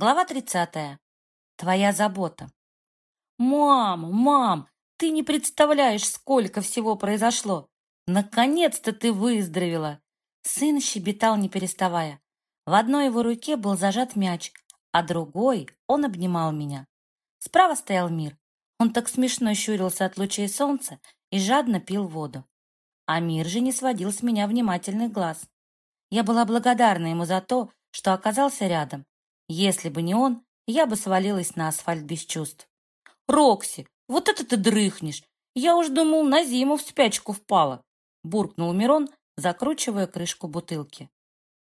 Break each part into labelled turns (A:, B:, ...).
A: Глава 30. Твоя забота. «Мам, мам, ты не представляешь, сколько всего произошло! Наконец-то ты выздоровела!» Сын щебетал, не переставая. В одной его руке был зажат мяч, а другой он обнимал меня. Справа стоял мир. Он так смешно щурился от лучей солнца и жадно пил воду. А мир же не сводил с меня внимательных глаз. Я была благодарна ему за то, что оказался рядом. Если бы не он, я бы свалилась на асфальт без чувств. «Рокси, вот это ты дрыхнешь! Я уж думал, на зиму в спячку впала!» буркнул Мирон, закручивая крышку бутылки.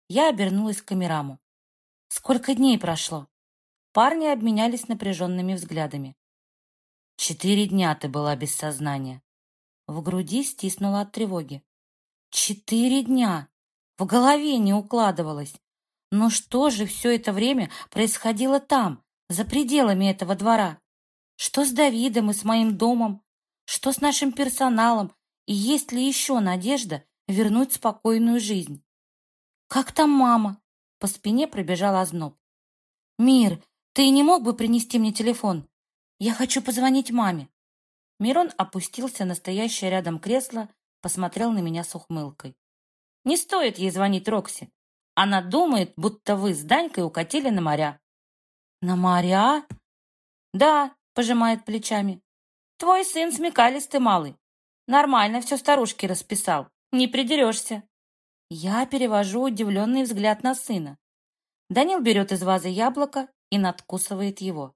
A: Я обернулась к камераму. «Сколько дней прошло?» Парни обменялись напряженными взглядами. «Четыре дня ты была без сознания». В груди стиснула от тревоги. «Четыре дня!» В голове не укладывалось. Но что же все это время происходило там, за пределами этого двора? Что с Давидом и с моим домом? Что с нашим персоналом? И есть ли еще надежда вернуть спокойную жизнь? «Как там мама?» По спине пробежал озноб. «Мир, ты не мог бы принести мне телефон? Я хочу позвонить маме». Мирон опустился на стоящее рядом кресло, посмотрел на меня с ухмылкой. «Не стоит ей звонить Рокси. Она думает, будто вы с Данькой укатили на моря». «На моря?» «Да», — пожимает плечами. «Твой сын смекалистый малый. Нормально все старушке расписал. Не придерешься». Я перевожу удивленный взгляд на сына. Данил берет из вазы яблоко и надкусывает его.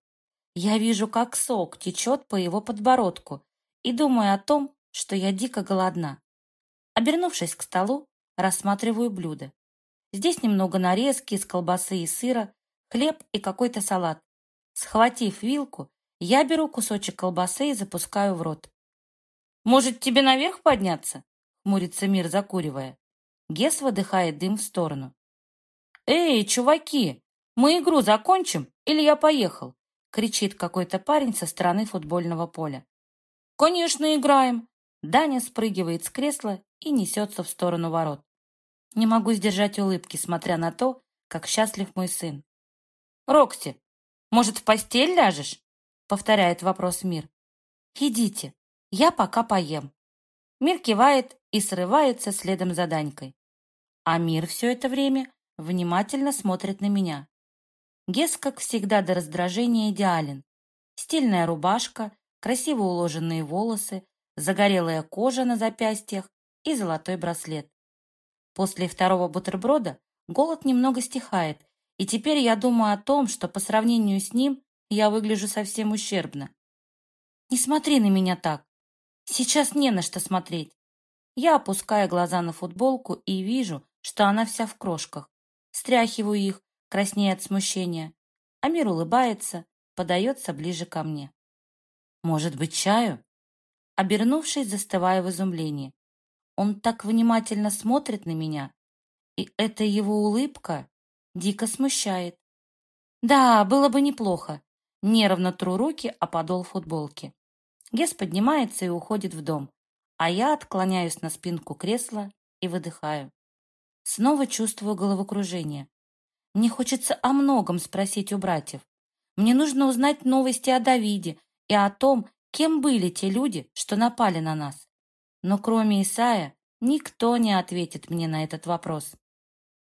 A: Я вижу, как сок течет по его подбородку и думаю о том, что я дико голодна. Обернувшись к столу, рассматриваю блюдо. Здесь немного нарезки из колбасы и сыра, хлеб и какой-то салат. Схватив вилку, я беру кусочек колбасы и запускаю в рот. «Может, тебе наверх подняться?» — хмурится Мир, закуривая. Гес выдыхает дым в сторону. «Эй, чуваки, мы игру закончим или я поехал?» — кричит какой-то парень со стороны футбольного поля. «Конечно, играем!» Даня спрыгивает с кресла и несется в сторону ворот. Не могу сдержать улыбки, смотря на то, как счастлив мой сын. «Рокси, может, в постель ляжешь?» — повторяет вопрос Мир. «Идите, я пока поем». Мир кивает и срывается следом за Данькой. А Мир все это время внимательно смотрит на меня. Гес, как всегда, до раздражения идеален. Стильная рубашка, красиво уложенные волосы, загорелая кожа на запястьях и золотой браслет. После второго бутерброда голод немного стихает, и теперь я думаю о том, что по сравнению с ним я выгляжу совсем ущербно. Не смотри на меня так. Сейчас не на что смотреть. Я опускаю глаза на футболку и вижу, что она вся в крошках. Стряхиваю их, краснея от смущения. Амир улыбается, подается ближе ко мне. Может быть, чаю? Обернувшись, застываю в изумлении. Он так внимательно смотрит на меня, и эта его улыбка дико смущает. Да, было бы неплохо. Нервно тру руки о подол футболки. Гес поднимается и уходит в дом, а я отклоняюсь на спинку кресла и выдыхаю. Снова чувствую головокружение. Мне хочется о многом спросить у братьев. Мне нужно узнать новости о Давиде и о том, кем были те люди, что напали на нас. Но кроме Исая никто не ответит мне на этот вопрос.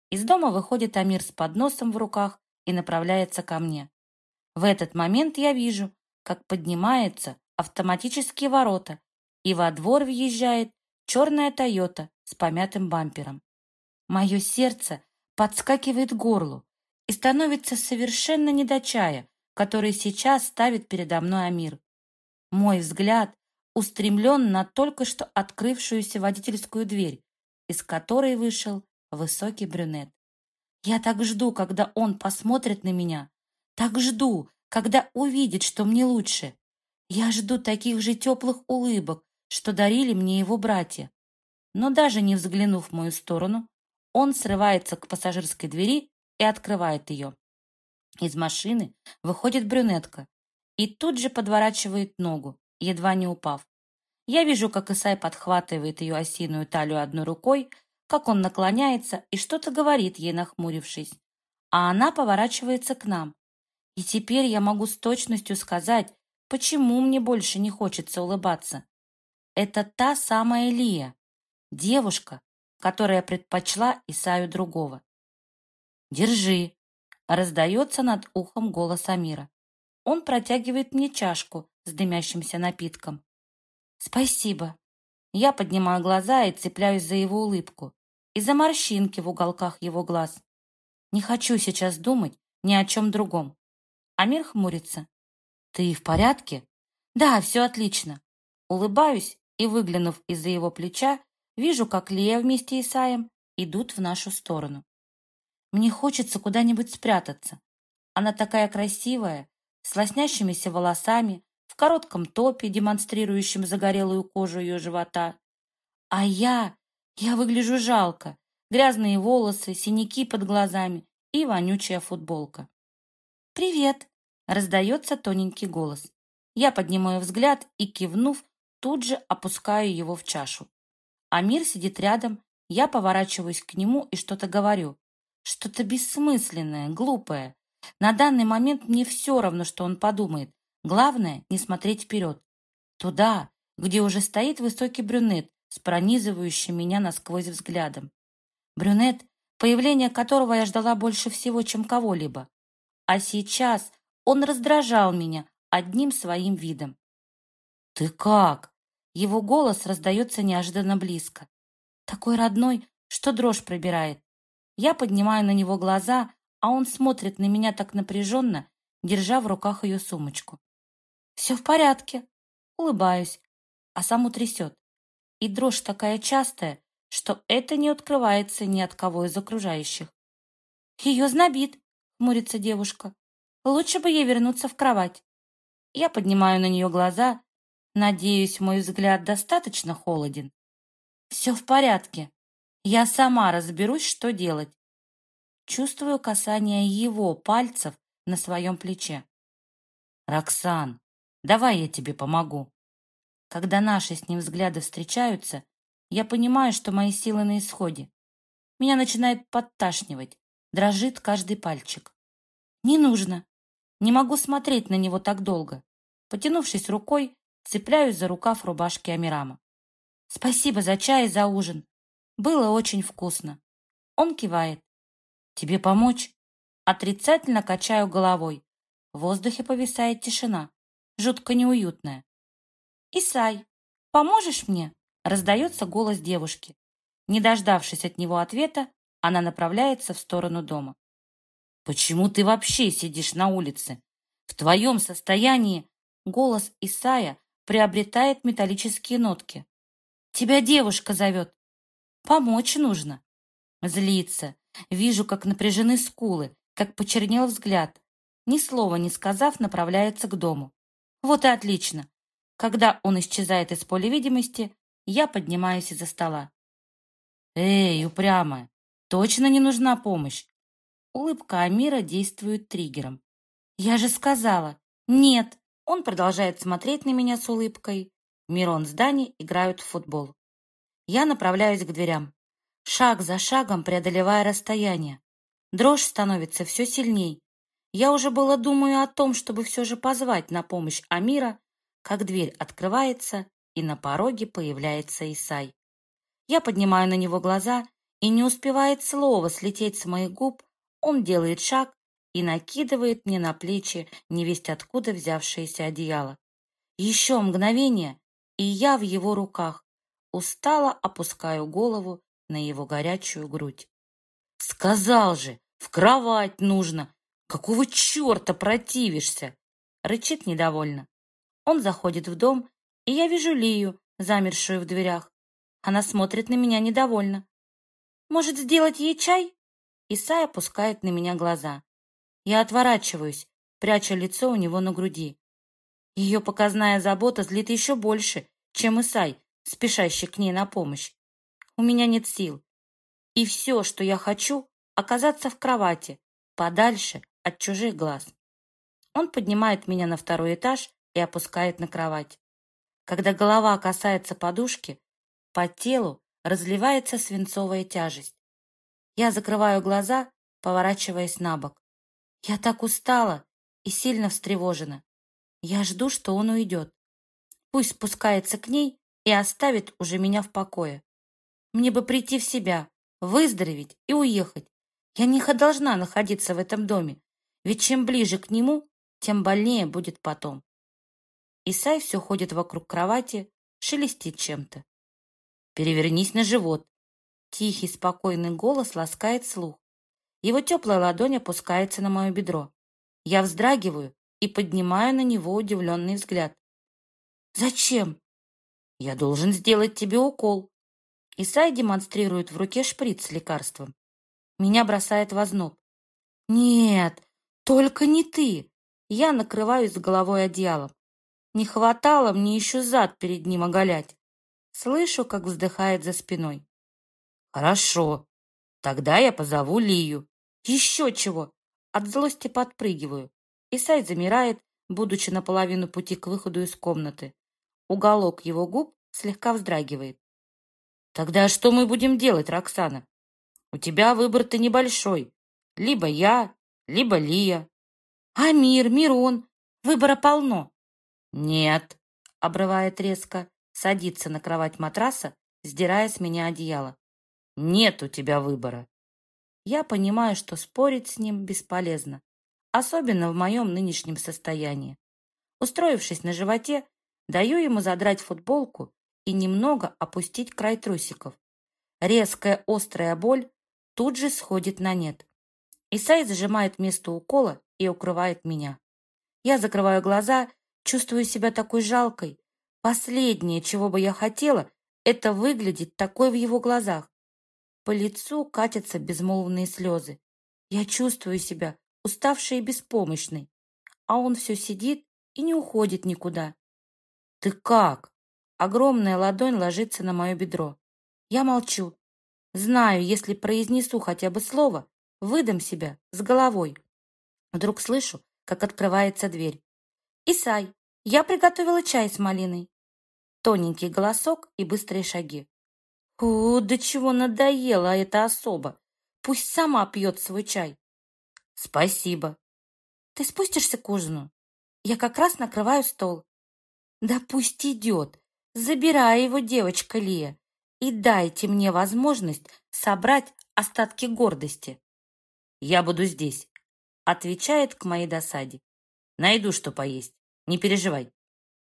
A: Из дома выходит Амир с подносом в руках и направляется ко мне. В этот момент я вижу, как поднимаются автоматические ворота, и во двор въезжает черная Тойота с помятым бампером. Мое сердце подскакивает к горлу и становится совершенно не до чая, который сейчас ставит передо мной Амир. Мой взгляд устремлен на только что открывшуюся водительскую дверь, из которой вышел высокий брюнет. Я так жду, когда он посмотрит на меня. Так жду, когда увидит, что мне лучше. Я жду таких же теплых улыбок, что дарили мне его братья. Но даже не взглянув в мою сторону, он срывается к пассажирской двери и открывает ее. Из машины выходит брюнетка и тут же подворачивает ногу, едва не упав. Я вижу, как Исай подхватывает ее осиную талию одной рукой, как он наклоняется и что-то говорит ей, нахмурившись. А она поворачивается к нам. И теперь я могу с точностью сказать, почему мне больше не хочется улыбаться. Это та самая Лия, девушка, которая предпочла Исаю другого. «Держи!» — раздается над ухом голос Амира. Он протягивает мне чашку с дымящимся напитком. «Спасибо!» Я поднимаю глаза и цепляюсь за его улыбку и за морщинки в уголках его глаз. Не хочу сейчас думать ни о чем другом. Амир хмурится. «Ты в порядке?» «Да, все отлично». Улыбаюсь и, выглянув из-за его плеча, вижу, как Лия вместе с Исаем идут в нашу сторону. Мне хочется куда-нибудь спрятаться. Она такая красивая, с лоснящимися волосами, в коротком топе, демонстрирующем загорелую кожу ее живота. А я, я выгляжу жалко. Грязные волосы, синяки под глазами и вонючая футболка. «Привет!» — раздается тоненький голос. Я поднимаю взгляд и, кивнув, тут же опускаю его в чашу. Амир сидит рядом, я поворачиваюсь к нему и что-то говорю. Что-то бессмысленное, глупое. На данный момент мне все равно, что он подумает. Главное — не смотреть вперед. Туда, где уже стоит высокий брюнет с пронизывающим меня насквозь взглядом. Брюнет, появление которого я ждала больше всего, чем кого-либо. А сейчас он раздражал меня одним своим видом. «Ты как?» Его голос раздается неожиданно близко. Такой родной, что дрожь пробирает. Я поднимаю на него глаза, а он смотрит на меня так напряженно, держа в руках ее сумочку. «Все в порядке», улыбаюсь, а саму трясет. И дрожь такая частая, что это не открывается ни от кого из окружающих. «Ее знобит», — хмурится девушка. «Лучше бы ей вернуться в кровать». Я поднимаю на нее глаза. Надеюсь, мой взгляд достаточно холоден. «Все в порядке. Я сама разберусь, что делать». Чувствую касание его пальцев на своем плече. «Роксан, давай я тебе помогу». Когда наши с ним взгляды встречаются, я понимаю, что мои силы на исходе. Меня начинает подташнивать, дрожит каждый пальчик. Не нужно. Не могу смотреть на него так долго. Потянувшись рукой, цепляюсь за рукав рубашки Амирама. Спасибо за чай и за ужин. Было очень вкусно. Он кивает. Тебе помочь? Отрицательно качаю головой. В воздухе повисает тишина, жутко неуютная. «Исай, поможешь мне?» Раздается голос девушки. Не дождавшись от него ответа, она направляется в сторону дома. «Почему ты вообще сидишь на улице? В твоем состоянии...» Голос Исая приобретает металлические нотки. «Тебя девушка зовет. Помочь нужно». Злится. Вижу, как напряжены скулы, как почернел взгляд. Ни слова не сказав, направляется к дому. Вот и отлично. Когда он исчезает из поля видимости, я поднимаюсь из-за стола. «Эй, упрямая, точно не нужна помощь?» Улыбка Амира действует триггером. «Я же сказала!» «Нет!» Он продолжает смотреть на меня с улыбкой. Мирон с Дани играют в футбол. Я направляюсь к дверям, шаг за шагом преодолевая расстояние. Дрожь становится все сильней. Я уже было думаю о том, чтобы все же позвать на помощь Амира, как дверь открывается, и на пороге появляется Исай. Я поднимаю на него глаза, и не успевает слово слететь с моих губ, он делает шаг и накидывает мне на плечи невесть откуда взявшееся одеяло. Еще мгновение, и я в его руках, устало опускаю голову на его горячую грудь. «Сказал же, в кровать нужно! Какого черта противишься?» Рычит недовольно. Он заходит в дом и я вижу Лию, замершую в дверях. Она смотрит на меня недовольно. «Может, сделать ей чай?» Исай опускает на меня глаза. Я отворачиваюсь, пряча лицо у него на груди. Ее показная забота злит еще больше, чем Исай, спешащий к ней на помощь. У меня нет сил. И все, что я хочу, оказаться в кровати, подальше от чужих глаз. Он поднимает меня на второй этаж и опускает на кровать. Когда голова касается подушки, по телу разливается свинцовая тяжесть. Я закрываю глаза, поворачиваясь на бок. Я так устала, и сильно встревожена. Я жду, что он уйдет. Пусть спускается к ней и оставит уже меня в покое. Мне бы прийти в себя, выздороветь и уехать. Я не должна находиться в этом доме, ведь чем ближе к нему, тем больнее будет потом. Исай все ходит вокруг кровати, шелестит чем-то. «Перевернись на живот». Тихий, спокойный голос ласкает слух. Его теплая ладонь опускается на мое бедро. Я вздрагиваю и поднимаю на него удивленный взгляд. «Зачем?» «Я должен сделать тебе укол». Исай демонстрирует в руке шприц с лекарством. Меня бросает в озноб. «Нет, только не ты!» Я накрываюсь головой одеялом. Не хватало мне еще зад перед ним оголять. Слышу, как вздыхает за спиной. «Хорошо, тогда я позову Лию». «Еще чего!» От злости подпрыгиваю. Исай замирает, будучи наполовину пути к выходу из комнаты. Уголок его губ слегка вздрагивает. «Тогда что мы будем делать, Роксана? У тебя выбор-то небольшой. Либо я, либо Лия». «А мир, Мирон? Выбора полно». «Нет», — обрывает резко, садится на кровать матраса, сдирая с меня одеяло. «Нет у тебя выбора». Я понимаю, что спорить с ним бесполезно, особенно в моем нынешнем состоянии. Устроившись на животе, даю ему задрать футболку и немного опустить край трусиков. Резкая острая боль тут же сходит на нет. Исай зажимает место укола и укрывает меня. Я закрываю глаза, чувствую себя такой жалкой. Последнее, чего бы я хотела, это выглядеть такой в его глазах. По лицу катятся безмолвные слезы. Я чувствую себя уставшей и беспомощной, а он все сидит и не уходит никуда. «Ты как?» Огромная ладонь ложится на мое бедро. Я молчу. Знаю, если произнесу хотя бы слово, выдам себя с головой. Вдруг слышу, как открывается дверь. «Исай, я приготовила чай с малиной». Тоненький голосок и быстрые шаги. О, до чего надоела эта особа. Пусть сама пьет свой чай. Спасибо. Ты спустишься к ужину? Я как раз накрываю стол. Да пусть идет. Забирай его, девочка Лия, и дайте мне возможность собрать остатки гордости. Я буду здесь, отвечает к моей досаде. Найду, что поесть. Не переживай.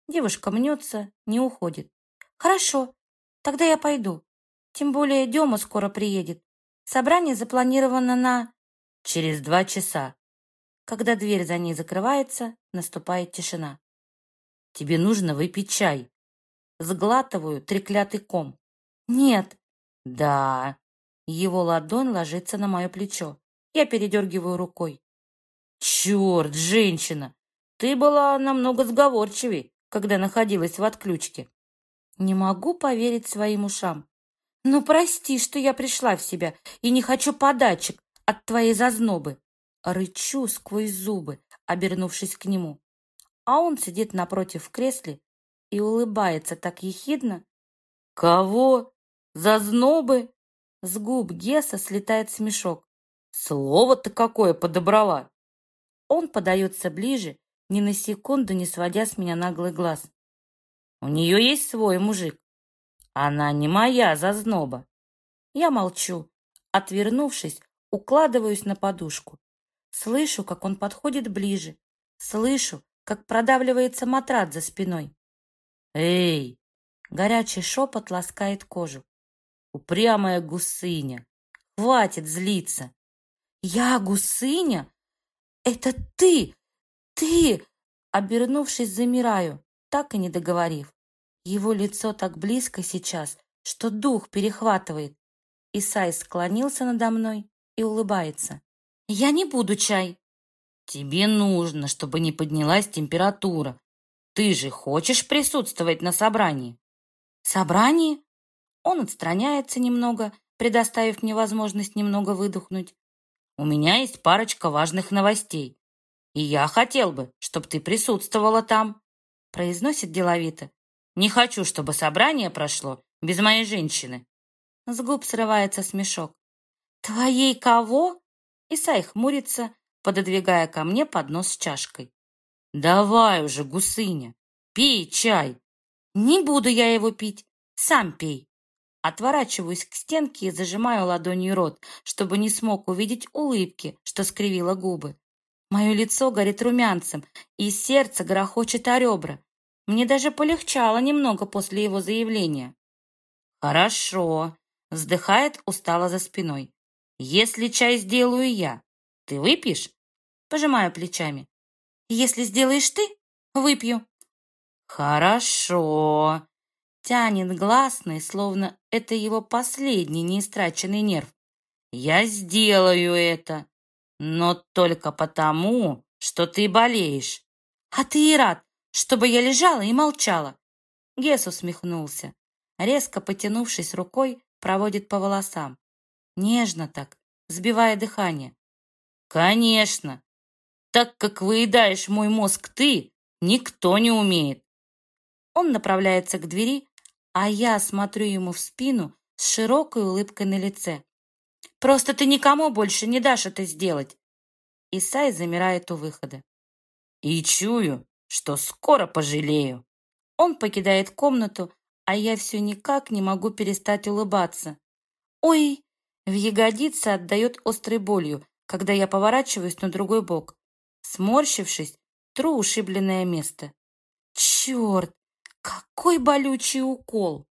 A: Девушка мнется, не уходит. Хорошо, тогда я пойду. Тем более Дема скоро приедет. Собрание запланировано на... Через два часа. Когда дверь за ней закрывается, наступает тишина. Тебе нужно выпить чай. Сглатываю треклятый ком. Нет. Да. Его ладонь ложится на мое плечо. Я передергиваю рукой. Черт, женщина! Ты была намного сговорчивей, когда находилась в отключке. Не могу поверить своим ушам. «Ну, прости, что я пришла в себя и не хочу подачек от твоей зазнобы!» Рычу сквозь зубы, обернувшись к нему. А он сидит напротив в кресле и улыбается так ехидно. «Кого? Зазнобы?» С губ Геса слетает смешок. «Слово-то какое подобрала!» Он подается ближе, ни на секунду не сводя с меня наглый глаз. «У нее есть свой мужик. Она не моя зазноба. Я молчу. Отвернувшись, укладываюсь на подушку. Слышу, как он подходит ближе. Слышу, как продавливается матрат за спиной. «Эй!» Горячий шепот ласкает кожу. «Упрямая гусыня! Хватит злиться!» «Я гусыня? Это ты! Ты!» Обернувшись, замираю, так и не договорив. Его лицо так близко сейчас, что дух перехватывает. Исай склонился надо мной и улыбается. «Я не буду чай». «Тебе нужно, чтобы не поднялась температура. Ты же хочешь присутствовать на собрании?» «Собрании?» Он отстраняется немного, предоставив мне возможность немного выдохнуть. «У меня есть парочка важных новостей, и я хотел бы, чтобы ты присутствовала там», произносит деловито, не хочу, чтобы собрание прошло без моей женщины. С губ срывается смешок. Твоей кого? Исай хмурится, пододвигая ко мне поднос с чашкой. «Давай уже, гусыня, пей чай!» «Не буду я его пить, сам пей!» Отворачиваюсь к стенке и зажимаю ладонью рот, чтобы не смог увидеть улыбки, что скривило губы. Мое лицо горит румянцем, и сердце грохочет о ребра. Мне даже полегчало немного после его заявления. «Хорошо», — вздыхает устало за спиной. «Если чай сделаю я, ты выпьешь?» Пожимаю плечами. «Если сделаешь ты, выпью». «Хорошо», — тянет гласный, словно это его последний неистраченный нерв. «Я сделаю это, но только потому, что ты болеешь. А ты и рад, чтобы я лежала и молчала». Гес усмехнулся, резко потянувшись рукой, проводит по волосам. Нежно так, сбивая дыхание. «Конечно! Так как выедаешь мой мозг ты, никто не умеет!» Он направляется к двери, а я смотрю ему в спину с широкой улыбкой на лице. «Просто ты никому больше не дашь это сделать!» Исай замирает у выхода. «И чую, что скоро пожалею!» Он покидает комнату, а я все никак не могу перестать улыбаться. «Ой!» В ягодице отдает острой болью, когда я поворачиваюсь на другой бок. Сморщившись, тру ушибленное место. Черт! Какой болючий укол!